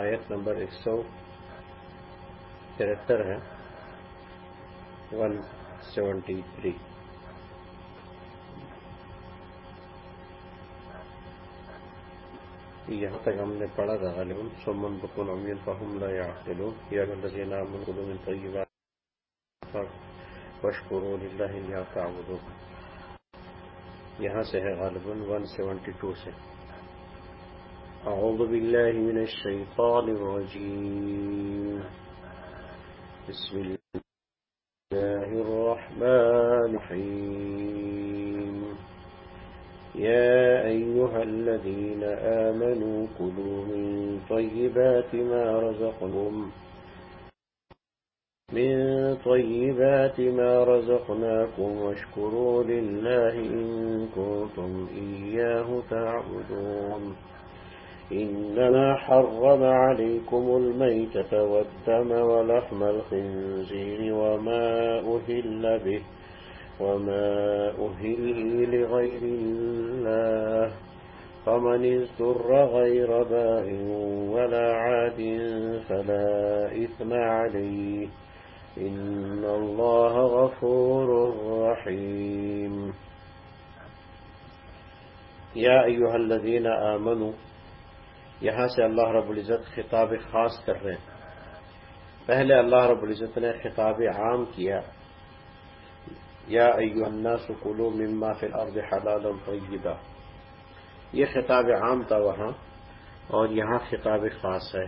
آیت نمبر ایک سو ترہتر ہے۔ ون سیونٹی تھری یہاں تک ہم نے پڑھا تھا غالب سمن بکن امین فہم لا یعقلون۔ یا الذین آمنوا کلوا من طیبات واشکروا للہ یا تعبدون۔ یہاں سے ہے غالباً 172 سے۔ أعوذ بالله من الشيطان الرجيم. بسم الله الرحمن الرحيم. يا أيها الذين آمنوا كلوا من طيبات ما رزقناكم. من طيبات ما رزقناكم واشكروا لله إن كنتم إياه تعبدون. إنما حرم عليكم الميتة والدم ولحم الخنزير وما أهل به وما أهل لغير الله فمن اضطر غير باء ولا عاد فلا إثم عليه إن الله غفور رحيم. يا أيها الذين آمنوا یہاں سے اللہ رب العزت خطاب خاص کر رہے ہیں۔ پہلے اللہ رب العزت نے خطاب عام کیا، یا ایو الناس کلو مما فی الارض حلالا طیبا۔ یہ خطاب عام تھا وہاں اور یہاں خطاب خاص ہے۔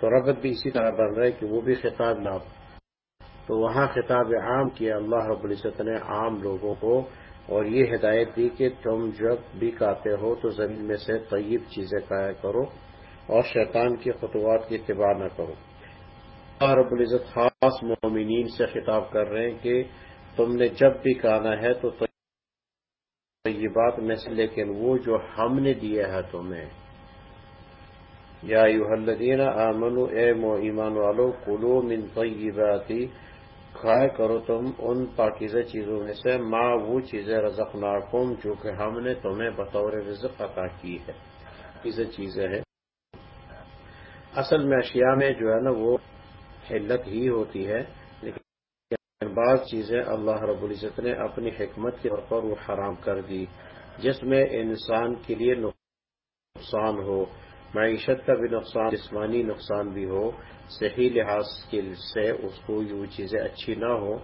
تو ربط بھی اسی طرح بن رہا ہے کہ وہ بھی خطاب نہ تو وہاں خطاب عام کیا، اللہ رب العزت نے عام لوگوں کو اور یہ ہدایت دی کہ تم جب بھی کاتے ہو تو زمین میں سے طیب چیزیں کھایا کرو اور شیطان کی خطوات کی اتباع نہ کرو۔ رب العزت خاص مومنین سے خطاب کر رہے ہیں کہ تم نے جب بھی کھانا ہے تو طیبات میں سے، لیکن وہ جو ہم نے دیا ہے تمہیں۔ یا الذین آمنو اے مو ایمان والو کلو من طیباتی کھایا کرو تم ان پاکیزہ چیزوں میں سے ماں وہ چیزیں رزق ناکم جو کہ ہم نے تمہیں بطور رزق عطا کی ہے۔ پاکیزہ چیزیں ہیں۔ اصل میں اشیاء میں جو ہے نا وہ حلت ہی ہوتی ہے، لیکن بعض چیزیں اللہ رب العزت نے اپنی حکمت کے طور پر وہ حرام کر دی، جس میں انسان کے لیے نقصان ہو۔ معیشت کا بھی نقصان، جسمانی نقصان بھی ہو، صحیح لحاظ سے اس کو وہ چیزیں اچھی نہ ہو،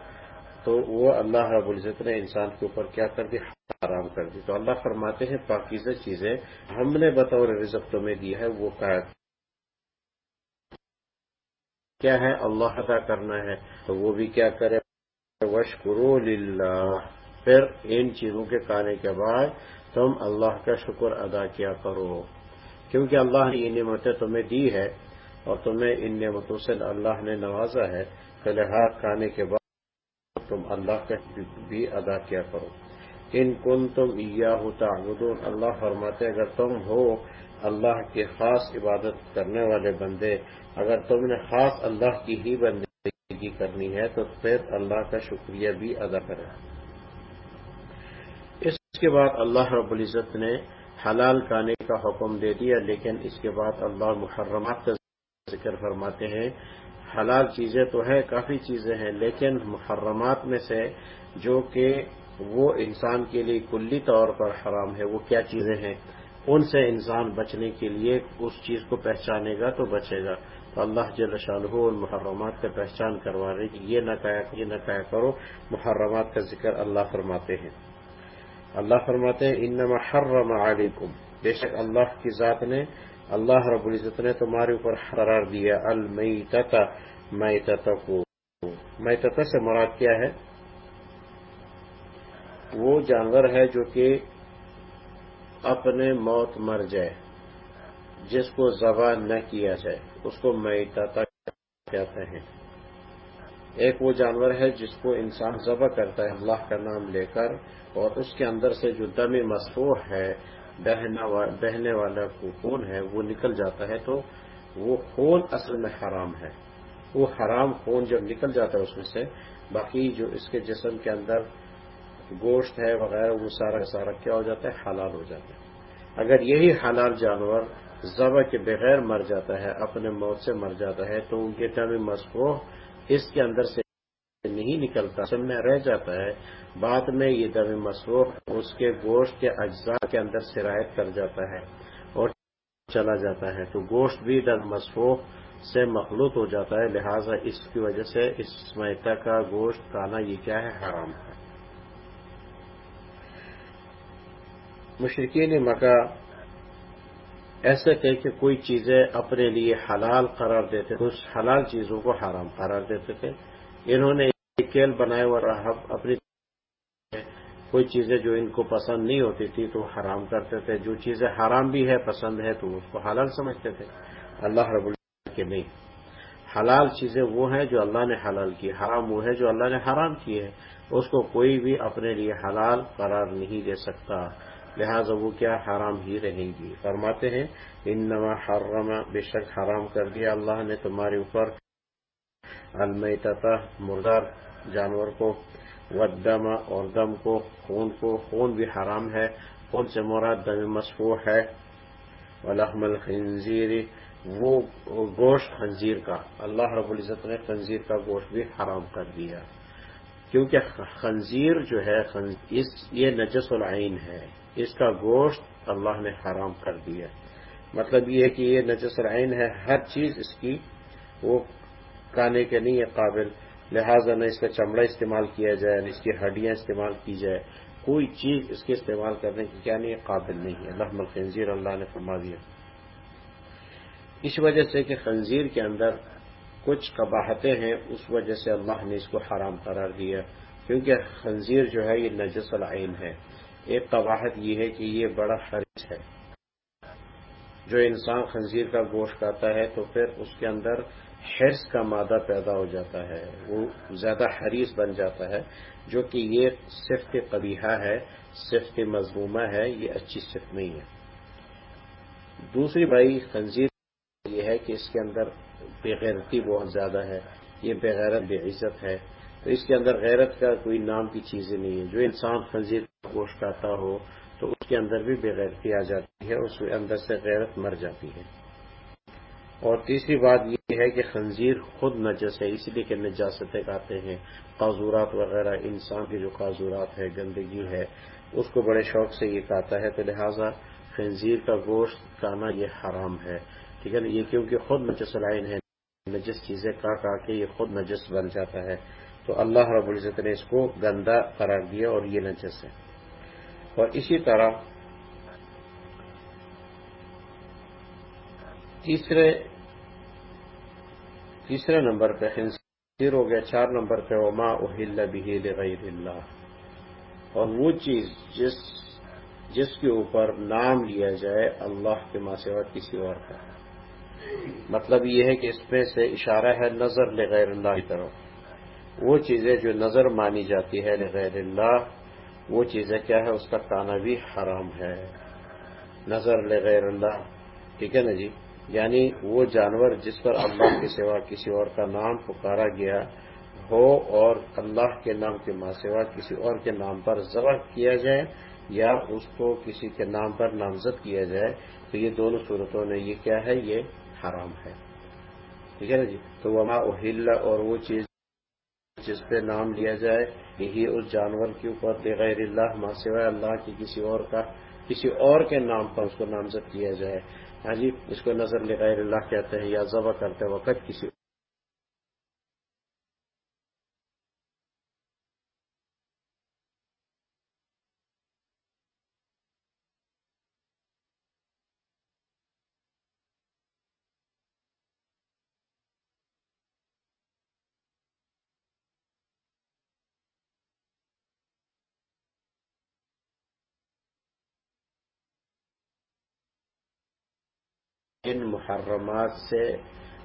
تو وہ اللہ رب العزت نے انسان کے اوپر کیا کر دی؟ حرام کر دی۔ تو اللہ فرماتے ہیں، پاکیزہ چیزیں ہم نے بطور رزق تمہیں دی ہے، وہ کیا ہے؟ اللہ ادا کرنا ہے۔ تو وہ بھی کیا کرے؟ وشکرو للہ پھر ان چیزوں کے کھانے کے بعد تم اللہ کا شکر ادا کیا کرو۔ کیونکہ اللہ نے یہ نعمتیں تمہیں دی ہے اور تمہیں ان نعمتوں سے اللہ نے نوازا ہے لحاظ کھانے کے بعد تم اللہ کا بھی ادا کیا کرو۔ ان کن تم عیا ہوتا اللہ فرماتے اگر تم ہو اللہ کے خاص عبادت کرنے والے بندے، اگر تم نے خاص اللہ کی ہی بندگی کرنی ہے، تو پھر اللہ کا شکریہ بھی ادا کرے اس کے بعد اللہ رب العزت نے حلال کھانے کا حکم دے دیا، لیکن اس کے بعد اللہ محرمات کا ذکر فرماتے ہیں۔ حلال چیزیں تو ہے کافی چیزیں ہیں، لیکن محرمات میں سے جو کہ وہ انسان کے لیے کلی طور پر حرام ہے، وہ کیا چیزیں ہیں؟ ان سے انسان بچنے کے لیے اس چیز کو پہچانے گا تو بچے گا۔ تو اللہ جل شاہ ان محرمات کا پہچان کروا رہے کہ یہ نہ کہا، یہ نہ کہا کرو، محرمات کا ذکر اللہ فرماتے ہیں۔ اللہ فرماتے ہیں، انما حرم علیکم. بے شک اللہ کی ذات نے، اللہ رب العزت نے تمہارے اوپر قرار دیا المیتتا میتتا کو میتتا سے مراد کیا ہے؟ وہ جانور ہے جو کہ اپنے موت مر جائے، جس کو ذبح نہ کیا جائے، اس کو میتتا کہتے ہیں۔ ایک وہ جانور ہے جس کو انسان ذبح کرتا ہے، اللہ کا نام لے کر، اور اس کے اندر سے جو دم مصفوح ہے بہنے والا خون ہے، وہ نکل جاتا ہے تو وہ خون اصل میں حرام ہے۔ وہ حرام خون جب نکل جاتا ہے اس میں سے، باقی جو اس کے جسم کے اندر گوشت ہے وغیرہ، وہ سارا سارا کیا ہو جاتا ہے؟ حلال ہو جاتا ہے۔ اگر یہی حلال جانور ذبح کے بغیر مر جاتا ہے، اپنے موت سے مر جاتا ہے، تو ان کے دم مسکو اس کے اندر سے نہیں نکلتا سب میں رہ جاتا ہے۔ بعد میں یہ دم مسروخ اس کے گوشت کے اجزاء کے اندر سرایت کر جاتا ہے اور چلا جاتا ہے۔ تو گوشت بھی دم مسروخ سے مخلوط ہو جاتا ہے، لہذا اس کی وجہ سے اس میتا کا گوشت کھانا یہ کیا ہے، حرام ہے۔ مشرقین مکہ ایسے کہ کہ کوئی چیزیں اپنے لیے حلال قرار دیتے تھے، اس حلال چیزوں کو حرام قرار دیتے تھے۔ انہوں نے کیل بنائے اور اپنی کوئی چیزیں جو ان کو پسند نہیں ہوتی تھی تو حرام کرتے تھے۔ جو چیزیں حرام بھی ہے پسند ہے تو اس کو حلال سمجھتے تھے۔ اللہ رب اللہ کے نہیں۔ حلال چیزیں وہ ہیں جو اللہ نے حلال کی، حرام وہ ہے جو اللہ نے حرام کی ہے اس کو کوئی بھی اپنے لیے حلال قرار نہیں دے سکتا۔ لہذا وہ کیا حرام ہی رہیں گی۔ فرماتے ہیں ان نما حرم، بے شک حرام کر دیا اللہ نے تمہارے اوپر۔ المیتا مردار جانور کو ودم اور دم کو، خون کو۔ خون بھی حرام ہے۔ خون سے مراد دم مصفوع ہے۔ ولحم الخنزیر، وہ گوشت خنزیر کا۔ اللہ رب العزت نے خنزیر کا گوشت بھی حرام کر دیا۔ کیونکہ خنزیر جو ہے یہ نجس العین ہے۔ اس کا گوشت اللہ نے حرام کر دیا۔ مطلب یہ کہ یہ نجس العین ہے، ہر چیز اس کی وہ کھانے کے نہیں ہے قابل۔ لہذا نہ اس کا چمڑا استعمال کیا جائے، نہ اس کی ہڈیاں استعمال کی جائے۔ کوئی چیز اس کے استعمال کرنے کی کیا نہیں ہے قابل نہیں ہے۔ اللہ خنزیر اللہ نے فرما دیا۔ اس وجہ سے کہ خنزیر کے اندر کچھ قباہتیں ہیں، اس وجہ سے اللہ نے اس کو حرام قرار دیا۔ کیونکہ خنزیر جو ہے، یہ نجس العین ہے۔ ایک قباہت یہ ہے کہ یہ بڑا خرچ ہے۔ جو انسان خنزیر کا گوشت کھاتا ہے تو پھر اس کے اندر حرص کا مادہ پیدا ہو جاتا ہے، وہ زیادہ حریص بن جاتا ہے، جو کہ یہ صفت قبیحہ ہے، صفت مضمومہ ہے، یہ اچھی صفت نہیں ہے۔ دوسری بھائی خنزیر یہ ہے کہ اس کے اندر بےغیرتی بہت زیادہ ہے، یہ بغیرت بے عزت ہے۔ تو اس کے اندر غیرت کا کوئی نام کی چیزیں نہیں ہے جو انسان خنزیر کا گوشت کھاتا ہو، تو اس کے اندر بھی بےغیرتی آ جاتی ہے اس کے اندر سے غیرت مر جاتی ہے۔ اور تیسری بات یہ ہے کہ خنزیر خود نجس ہے، اس لیے کہ نجاستیں کہتے ہیں۔ قاضورات وغیرہ، انسان کی جو قاضورات ہے گندگی ہے، اس کو بڑے شوق سے یہ کہتا ہے۔ تو لہٰذا خنزیر کا گوشت کھانا یہ حرام ہے۔ ٹھیک ہے نا؟ یہ کیونکہ خود نجس لائن ہے، نجس چیزیں کا کا کے یہ خود نجس بن جاتا ہے۔ تو اللہ رب العزت نے اس کو گندا قرار دیا اور یہ نجس ہے۔ اور اسی طرح تیسرے تیسرے نمبر پہ خنزیر ہو گیا، چار نمبر پہ وما اہل بہیل غیر اللہ۔ اور وہ چیز جس جس کے اوپر نام لیا جائے اللہ کے ماں سوا کسی اور کا۔ مطلب یہ ہے کہ اس میں سے اشارہ ہے نظر لغیر اللہ کی طرف۔ وہ چیزیں جو نظر مانی جاتی ہے لغیر اللہ، وہ چیزیں کیا ہے اس کا کانا بھی حرام ہے۔ نظر لغیر اللہ، ٹھیک ہے نا جی؟ یعنی وہ جانور جس پر اللہ کے سوا کسی اور کا نام پکارا گیا ہو اور اللہ کے نام کے ماں سوا کسی اور کے نام پر ذبح کیا جائے یا اس کو کسی کے نام پر نامزد کیا جائے، تو یہ دونوں صورتوں میں یہ کیا ہے؟ یہ حرام ہے۔ ٹھیک ہے نا جی؟ تو وما اہل اور وہ چیز جس پہ نام لیا جائے، یہی اس جانور کے اوپر، بغیر اللہ ماں سوائے اللہ کی کسی اور کا، کسی اور کے نام پر اس کو نامزد کیا جائے۔ ہاں جی اس کو نظر لغیر اللہ کہتے ہیں یا ذبح کرتے وقت کسی ان محرمات سے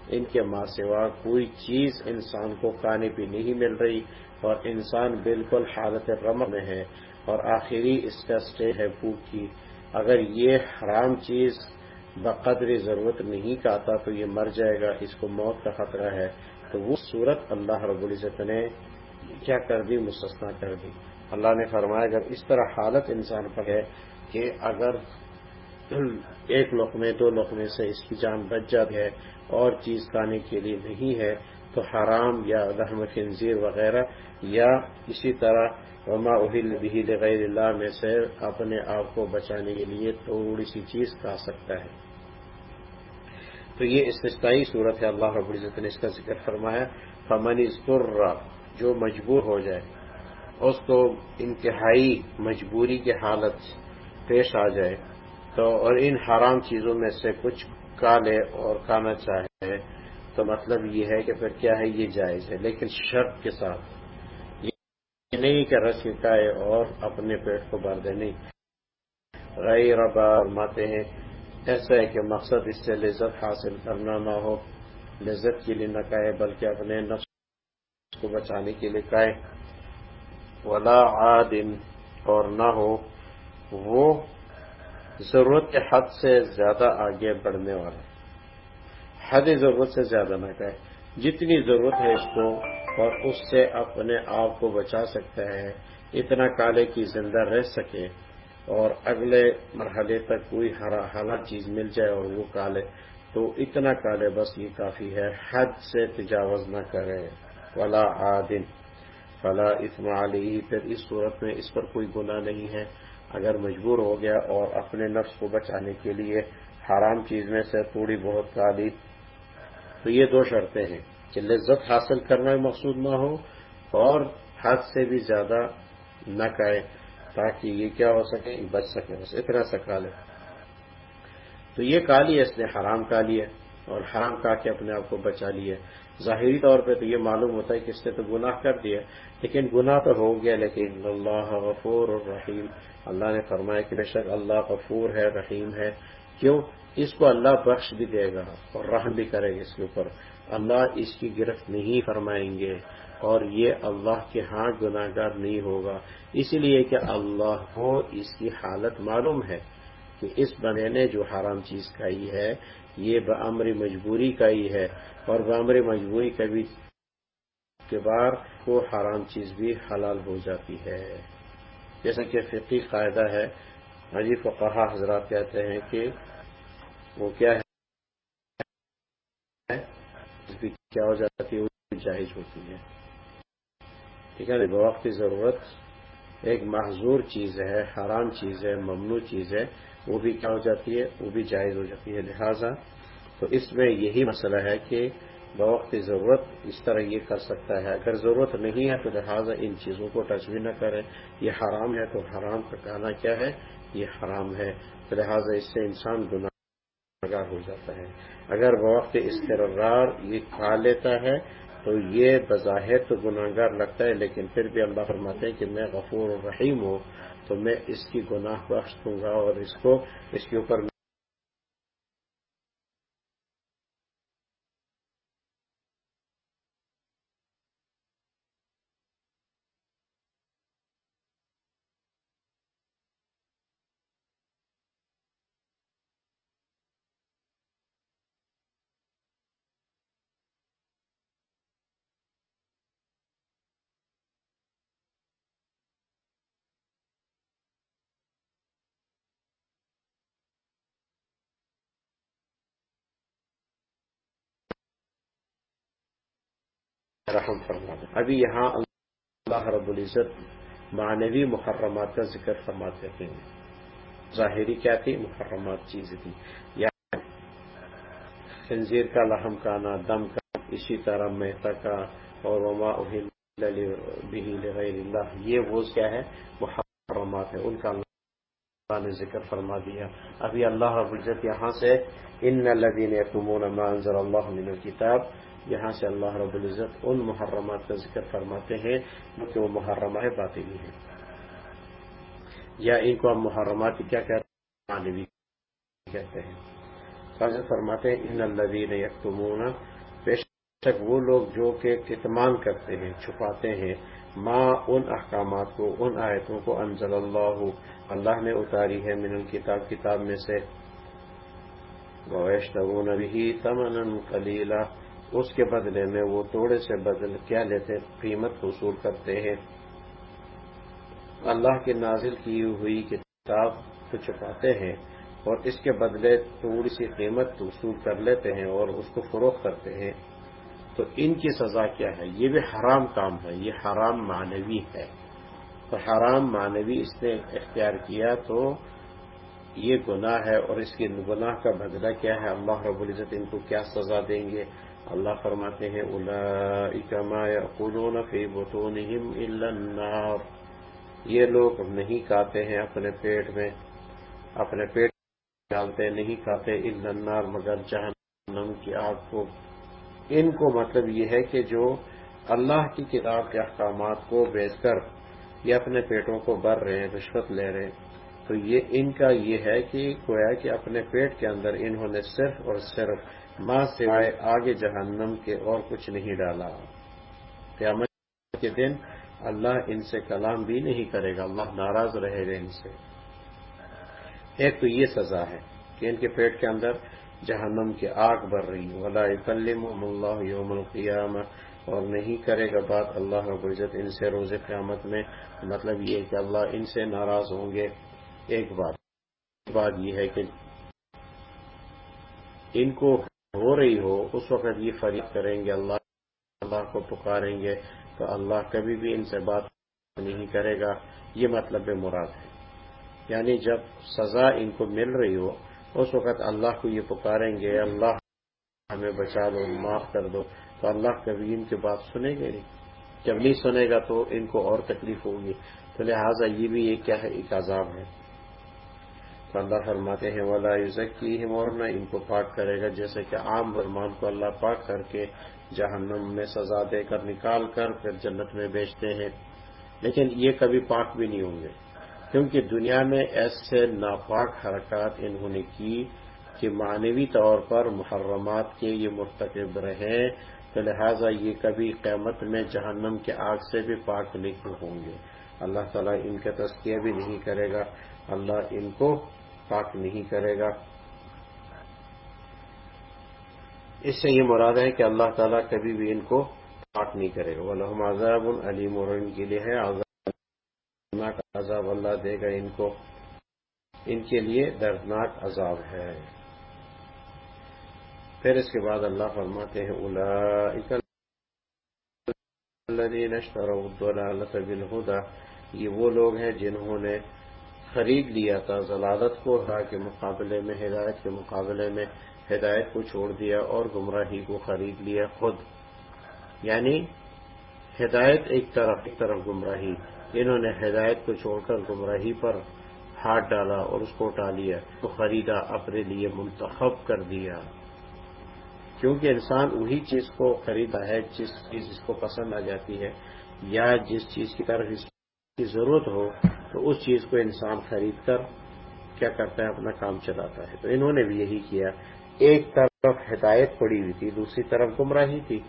ان کے ماں سوا کوئی چیز انسان کو کھانے پہ نہیں مل رہی اور انسان بالکل حالت رم میں ہے اور آخری اس کا اسٹے ہے بھوک کی۔ اگر یہ حرام چیز بقدر ضرورت نہیں کہتا تو یہ مر جائے گا، اس کو موت کا خطرہ ہے۔ تو وہ صورت اللہ رب العزت نے کیا کر دی؟ مستثنا کر دی۔ اللہ نے فرمایا، اگر اس طرح حالت انسان پر ہے کہ اگر ایک لقمے، دو لقمے سے اس کی جان بچ جاتی ہے اور چیز کھانے کے لیے نہیں ہے تو حرام یا رحم خنزیر وغیرہ یا اسی طرح وما اہل بھی غیر اللہ میں سے اپنے آپ کو بچانے کے لیے تھوڑی سی چیز کھا سکتا ہے۔ تو یہ استثنائی صورت ہے، اللہ رب العزت نے اس کا ذکر فرمایا، فمن استر جو مجبور ہو جائے، اس کو انتہائی مجبوری کی حالت پیش آ جائے۔ تو اور ان حرام چیزوں میں سے کچھ کالے اور کھانا چاہے تو مطلب یہ ہے کہ پھر کیا ہے، یہ جائز ہے۔ لیکن شرط کے ساتھ یہ نہیں کہ رس کائے اور اپنے پیٹ کو بھر دے، نہیں۔ غیر ماتے ہیں، ایسا ہے کہ مقصد اس سے لذت حاصل کرنا نہ ہو، لذت کے لیے نہ کہے بلکہ اپنے نفس کو بچانے کے لیے کہے ولا عادن اور نہ ہو، وہ ضرورت کے حد سے زیادہ آگے بڑھنے والا حد ضرورت سے زیادہ نہ کہے جتنی ضرورت ہے اس کو اور اس سے اپنے آپ کو بچا سکتا ہے اتنا کالے کی زندہ رہ سکے اور اگلے مرحلے تک کوئی حالات چیز مل جائے اور وہ کالے، تو اتنا کالے بس یہ کافی ہے۔ حد سے تجاوز نہ کرے۔ ولا عادن فلا اسم علی، پھر اس صورت میں اس پر کوئی گناہ نہیں ہے۔ اگر مجبور ہو گیا اور اپنے نفس کو بچانے کے لیے حرام چیز میں سے تھوڑی بہت کالی تو یہ دو شرطیں ہیں کہ لذت حاصل کرنا مقصود نہ ہو اور حد سے بھی زیادہ نہ کہے تاکہ یہ کیا ہو سکے، بچ سکے، بس اتنا سا کالے تو یہ کالی ہے، اس نے حرام کالی ہے اور حرام کا کے اپنے آپ کو بچا لیا ظاہری طور پہ تو یہ معلوم ہوتا ہے کہ اس نے تو گناہ کر دیا لیکن گناہ تو ہو گیا، لیکن اللہ غفور اور رحیم اللہ نے فرمایا کہ بے شک اللہ غفور ہے، رحیم ہے۔ کیوں؟ اس کو اللہ بخش بھی دے گا اور رحم بھی کرے گا اس کے اوپر۔ اللہ اس کی گرفت نہیں فرمائیں گے اور یہ اللہ کے ہاں گناہ گار نہیں ہوگا۔ اسی لیے کہ اللہ کو اس کی حالت معلوم ہے کہ اس بنے نے جو حرام چیز کھائی ہے یہ بمر مجبوری کا ہی ہے اور بمر مجبوری کا بھی کے بار وہ حرام چیز بھی حلال ہو جاتی ہے۔ جیسا کہ فقی قاعدہ ہے ہاں عجیب و کہا حضرات کہتے ہیں کہ وہ کیا ہے؟ کیا ہو جاتی ہے، وہ جائز ہوتی ہے۔ ٹھیک ہے، بوقت کی ضرورت ایک معذور چیز ہے، حرام چیز ہے، ممنوع چیز ہے۔ وہ بھی کیا ہو جاتی ہے؟ وہ بھی جائز ہو جاتی ہے۔ لہذا تو اس میں یہی مسئلہ ہے کہ بوقت کی ضرورت اس طرح یہ کر سکتا ہے۔ اگر ضرورت نہیں ہے تو لہٰذا ان چیزوں کو ٹچ بھی نہ کرے یہ حرام ہے تو حرام کا کہنا کیا ہے؟ یہ حرام ہے۔ تو لہٰذا اس سے انسان گناہ ہو جاتا ہے۔ اگر وقت استرار یہ کھا لیتا ہے تو یہ بظاہر تو گناہ گار لگتا ہے، لیکن پھر بھی اللہ فرماتے ہیں کہ میں غفور رحیم ہوں۔ تو میں اس کی گناہ بخش دوں گا اور اس کو اس کے اوپر رحم فرما ابھی یہاں اللہ رب العزت معنوی محرمات کا ذکر فرماتے ہیں۔ ظاہری کیا تھی؟ محرمات چیز تھی۔ یا خنزیر کا لحم کا نا دم کا، اسی طرح مہتا کا، اور وما اللہ۔ یہ وہ کیا ہے؟ محرمات ہے ان کا اللہ نے ذکر فرما دیا۔ ابھی اللہ رب العزت یہاں سے، ان لدین ما انزل اللہ من الكتاب یہاں سے اللہ رب العزت ان محرمات کا ذکر فرماتے ہیں کہ وہ محرمہ باطلی ہیں۔ یا ان کو ہم محرمات کیا کہتے ہیں؟ مانوی کہتے ہیں۔ فرماتے ہیں، ان الدین یکتمون، بے شک وہ لوگ جو کہ کتمان کرتے ہیں، چھپاتے ہیں ماں ان احکامات کو، ان آیتوں کو انزل اللہ اللہ نے اتاری ہے من الکتاب، کتاب میں سے۔ ویشتگون بھی تمن کلیلہ اس کے بدلے میں وہ تھوڑے سے بدل کیا لیتے قیمت وصول کرتے ہیں۔ اللہ کے نازل کی ہوئی کتاب کو چھپاتے ہیں اور اس کے بدلے تھوڑی سی قیمت وصول کر لیتے ہیں اور اس کو فروخت کرتے ہیں۔ تو ان کی سزا کیا ہے؟ یہ بھی حرام کام ہے، یہ حرام معنوی ہے۔ تو حرام معنوی اس نے اختیار کیا تو یہ گناہ ہے اور اس کی گناہ کا بدلہ کیا ہے؟ اللہ رب العزت ان کو کیا سزا دیں گے؟ اللہ فرماتے ہیں الا النار۔ یہ لوگ نہیں کھاتے ہیں اپنے پیٹ میں، اپنے پیٹ ڈالتے نہیں کھاتے النار، مگر جہنم کی آگ کو۔ ان کو مطلب یہ ہے کہ جو اللہ کی کتاب کے احکامات کو بیچ کر یہ اپنے پیٹوں کو بھر رہے ہیں، رشوت لے رہے ہیں۔ تو یہ، ان کا یہ ہے کہ گویا کہ اپنے پیٹ کے اندر انہوں نے صرف اور صرف ماں سوائے آگے جہنم کے اور کچھ نہیں ڈالا۔ قیامت کے دن اللہ ان سے کلام بھی نہیں کرے گا۔ اللہ ناراض رہے گا ان سے۔ ایک تو یہ سزا ہے کہ ان کے پیٹ کے اندر جہنم کی آگ بڑھ رہی ولا کلم اللہ یوم القیامہ اور نہیں کرے گا بات اللہ رب العزت ان سے روز قیامت میں۔ مطلب یہ کہ اللہ ان سے ناراض ہوں گے۔ ایک بات بات یہ ہے کہ ان کو ہو رہی ہو، اس وقت یہ فریق کریں گے، اللہ اللہ کو پکاریں گے، تو اللہ کبھی بھی ان سے بات نہیں کرے گا۔ یہ مطلب مراد ہے۔ یعنی جب سزا ان کو مل رہی ہو، اس وقت اللہ کو یہ پکاریں گے، اللہ ہمیں بچا دو، معاف کر دو، تو اللہ کبھی ان کی بات سنے گے نہیں۔ جب نہیں سنے گا تو ان کو اور تکلیف ہوگی۔ تو لہٰذا یہ بھی ایک کیا ہے، ایک عذاب ہے۔ تو اللہ فرماتے ہیں والا یوزک کی اور نہ ان کو پاک کرے گا، جیسے کہ عام برمان کو اللہ پاک کر کے جہنم میں سزا دے کر نکال کر پھر جنت میں بیچتے ہیں۔ لیکن یہ کبھی پاک بھی نہیں ہوں گے، کیونکہ دنیا میں ایسے ناپاک حرکات انہوں نے کی کہ معنوی طور پر محرمات کے یہ مرتکب رہے تو لہٰذا یہ کبھی قیامت میں جہنم کے آگ سے بھی پاک نہیں ہوں گے۔ اللہ تعالیٰ ان کا تذکیہ بھی نہیں کرے گا۔ اللہ ان کو پاک نہیں کرے گا۔ اس سے یہ مراد ہے کہ اللہ تعالیٰ کبھی بھی ان کو پاک نہیں کرے گا۔ وہ عذاب العلیم اور ان کے لیے ہے دردناک عذاب اللہ دے گا ان کو۔ ان کے لیے دردناک عذاب ہے۔ پھر اس کے بعد اللہ فرماتے ہیں بالهدى یہ وہ لوگ ہیں جنہوں نے خرید لیا تھا، ضلالت کو راہ کے مقابلے میں، ہدایت کے مقابلے میں ہدایت کو چھوڑ دیا اور گمراہی کو خرید لیا خود۔ یعنی ہدایت ایک طرف ایک طرف گمراہی۔ انہوں نے ہدایت کو چھوڑ کر گمراہی پر ہاتھ ڈالا اور اس کو اٹھا لیا، تو خریدا اپنے لیے منتخب کر دیا۔ کیونکہ انسان وہی چیز کو خریدا ہے، جس چیز اس کو پسند آ جاتی ہے، یا جس چیز کی طرف اس کی ضرورت ہو تو اس چیز کو انسان خرید کر کیا کرتا ہے، اپنا کام چلاتا ہے۔ تو انہوں نے بھی یہی کیا۔ ایک طرف ہدایت پڑی ہوئی تھی، دوسری طرف گمراہی تھی۔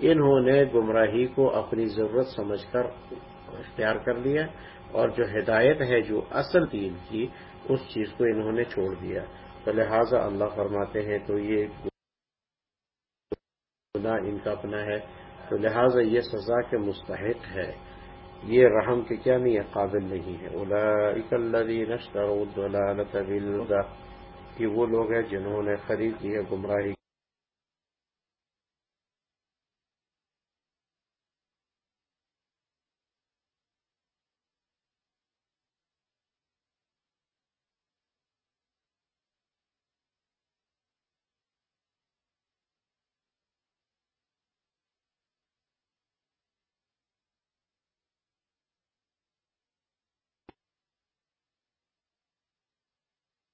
انہوں نے گمراہی کو اپنی ضرورت سمجھ کر اختیار کر لیا اور جو ہدایت ہے، جو اصل دین تھی اس چیز کو انہوں نے چھوڑ دیا۔ تو لہٰذا اللہ فرماتے ہیں، تو یہ ان کا اپنا ہے۔ تو لہٰذا یہ سزا کے مستحق ہے۔ یہ رحم کے کیا نہیں ہے؟ قابل نہیں ہے۔ کہ وہ لوگ ہیں جنہوں نے خرید لی ہے گمراہی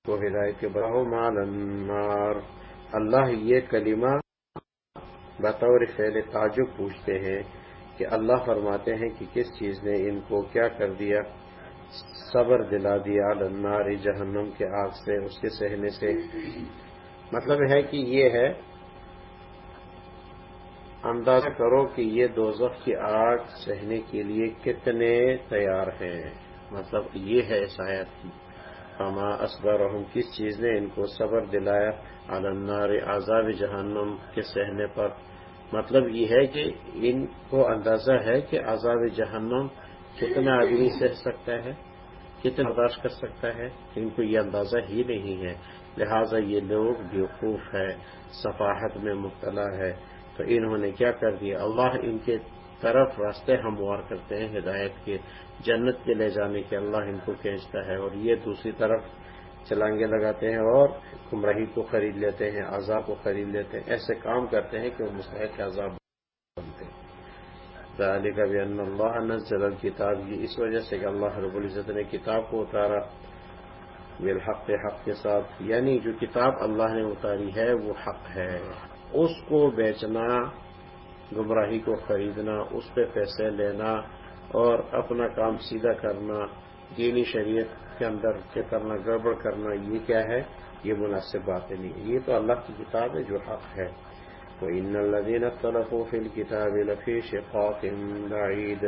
کو ہدایت کے براہ مال النار۔ اللہ یہ کلمہ بطور فعل تعجب پوچھتے ہیں کہ اللہ فرماتے ہیں کہ کس چیز نے ان کو کیا کر دیا؟ صبر دلا دیا النار، جہنم کے آگ سے، اس کے سہنے سے۔ مطلب ہے کہ یہ ہے، اندازہ کرو کہ یہ دوزخ کی آگ سہنے کے لیے کتنے تیار ہیں۔ مطلب یہ ہے شاید فما اصبرهم کس چیز نے ان کو صبر دلایا؟ النار، عذاب جہنم کے سہنے پر۔ مطلب یہ ہے کہ ان کو اندازہ ہے کہ عذاب جہنم کتنا آدمی سہ سکتا ہے کتنے برداشت کر سکتا ہے، ان کو یہ اندازہ ہی نہیں ہے۔ لہذا یہ لوگ بیوقوف ہے صفاحت میں مبتلا ہے تو انہوں نے کیا کر دیا؟ اللہ ان کے طرف راستے ہموار کرتے ہیں ہدایت کے، جنت کے لے جانے کے، اللہ ان کو کھینچتا ہے اور یہ دوسری طرف چلانگے لگاتے ہیں اور گمراہی کو خرید لیتے ہیں، عذاب کو خرید لیتے ہیں، ایسے کام کرتے ہیں کہ وہ مستحق عذاب بنتے ہیں۔ کا بھی اللہ نزل کتاب یہ اس وجہ سے کہ اللہ رب العزت نے کتاب کو اتارا بالحق، حق کے ساتھ۔ یعنی جو کتاب اللہ نے اتاری ہے، وہ حق ہے۔ اس کو بیچنا گمراہی کو خریدنا، اس پہ پیسے لینا اور اپنا کام سیدھا کرنا، دینی شریعت کے اندر کے کرنا، گڑبڑ کرنا، یہ کیا ہے؟ یہ مناسب باتیں نہیں ہے یہ تو اللہ کی کتاب ہے جو حق ہے۔ تو ان الدین فل کتاب لفی شفاق بعید۔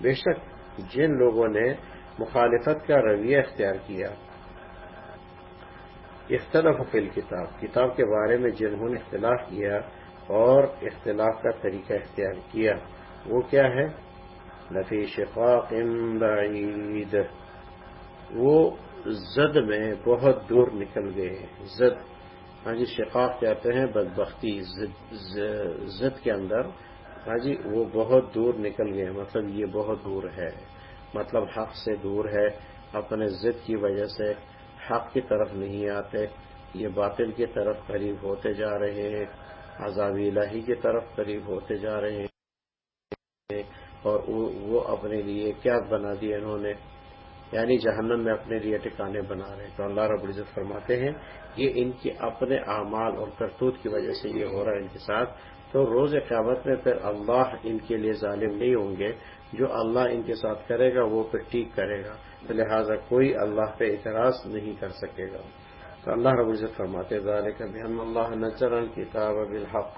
بے شک جن لوگوں نے مخالفت کا رویہ اختیار کیا اختلاف فل کتاب کتاب کے بارے میں جنہوں نے اختلاف کیا اور اختلاف کا طریقہ اختیار کیا۔ وہ کیا ہے؟ لفی شفاق بعید۔ وہ زد میں بہت دور نکل گئے۔ زد۔ ہاں جی شفاق کہتے ہیں بدبختی۔ زد کے اندر ہاں جی وہ بہت دور نکل گئے۔ مطلب یہ بہت دور ہے۔ مطلب حق سے دور ہے۔ اپنے ضد کی وجہ سے حق کی طرف نہیں آتے۔ یہ باطل کی طرف قریب ہوتے جا رہے ہیں۔ عذاب الہی کی طرف قریب ہوتے جا رہے ہیں اور وہ اپنے لیے کیا بنا دیا انہوں نے؟ یعنی جہنم میں اپنے لیے ٹکانے بنا رہے ہیں۔ تو اللہ رب العزت فرماتے ہیں، یہ ان کے اپنے اعمال اور کرتوت کی وجہ سے یہ ہو رہا ہے ان کے ساتھ۔ تو روز قیامت میں پھر اللہ ان کے لیے ظالم نہیں ہوں گے۔ جو اللہ ان کے ساتھ کرے گا، وہ پھر ٹھیک کرے گا۔ تو لہٰذا کوئی اللہ پہ اعتراض نہیں کر سکے گا۔ تو اللہ رب العزت فرماتے ذالک بہن اللہ نظر کتاب بالحق۔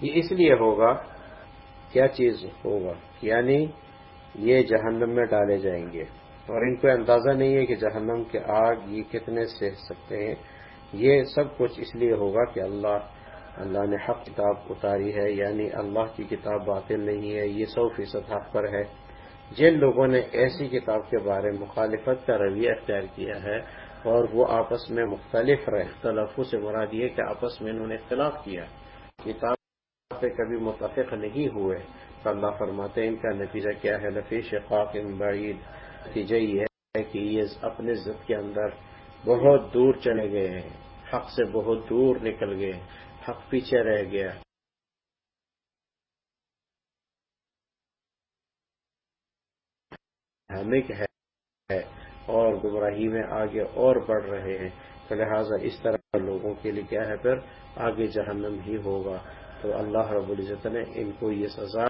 یہ اس لیے ہوگا، کیا چیز ہوگا؟ یعنی یہ جہنم میں ڈالے جائیں گے۔ اور ان کو اندازہ نہیں ہے کہ جہنم کے آگ یہ کتنے سہ سکتے ہیں۔ یہ سب کچھ اس لیے ہوگا کہ اللہ اللہ نے حق کتاب اتاری ہے یعنی اللہ کی کتاب باطل نہیں ہے، یہ سو فیصد حق پر ہے۔ جن لوگوں نے ایسی کتاب کے بارے میں مخالفت کا رویہ اختیار کیا ہے اور وہ آپس میں مختلف رہے، اختلافوں سے مراد یہ کہ آپس میں انہوں نے اختلاف کیا۔ کتاب پہ کبھی متفق نہیں ہوئے۔ تو اللہ فرماتے ہیں، ان کا نتیجہ کیا ہے؟ نفیش خاک بعید۔ نتیجہ یہ ہے کہ یہ اپنے ضد کے اندر بہت دور چلے گئے ہیں۔ حق سے بہت دور نکل گئے حق پیچھے رہ گیا۔ ہے اور گمراہی میں آگے اور بڑھ رہے ہیں۔ تو لہٰذا اس طرح لوگوں کے لیے کیا ہے پھر؟ آگے جہنم ہی ہوگا۔ تو اللہ رب العزت نے ان کو یہ سزا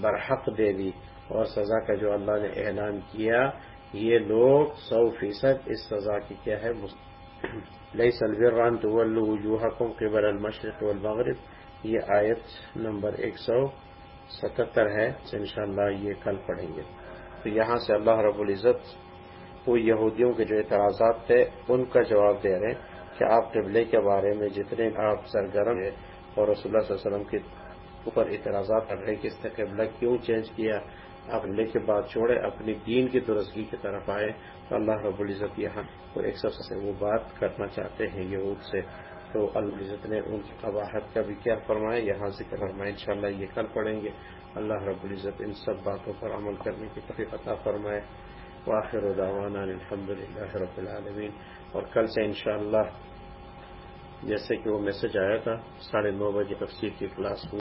برحق دے دی اور سزا کا جو اللہ نے اعلان کیا، یہ لوگ سو فیصد اس سزا کی کیا ہے؟ لئی سلبران وجوہکم قبل المشرق والمغرب۔ یہ آیت نمبر ایک سو ستتر ہے، انشاءاللہ یہ کل پڑھیں گے۔ تو یہاں سے اللہ رب العزت وہ یہودیوں کے جو اعتراضات تھے، ان کا جواب دے رہے ہیں کہ آپ قبلے کے بارے میں جتنے آپ سرگرم ہیں اور رسول اللہ صلی اللہ علیہ وسلم کی اوپر اعتراضات کر رہے کہ اس نے قبلہ کیوں چینج کیا، آپ لے کے بعد چھوڑے، اپنی دین کی درستگی کی طرف آئے، تو اللہ رب العزت یہاں وہ ایک سب سے وہ بات کرنا چاہتے ہیں یہود سے۔ تو العزت نے ان کی قباحت کا بھی کیا فرمایا؟ یہاں سے فرمائے انشاءاللہ یہ کل پڑھیں گے۔ اللہ رب العزت ان سب باتوں پر عمل کرنے کی تفریح عطا فرمائے۔ واخر دعوانا الحمد للہ رب العالمین۔ اور کل سے انشاءاللہ جیسے کہ وہ میسج آیا تھا، ساڑھے نو بجے تفصیل کی کلاس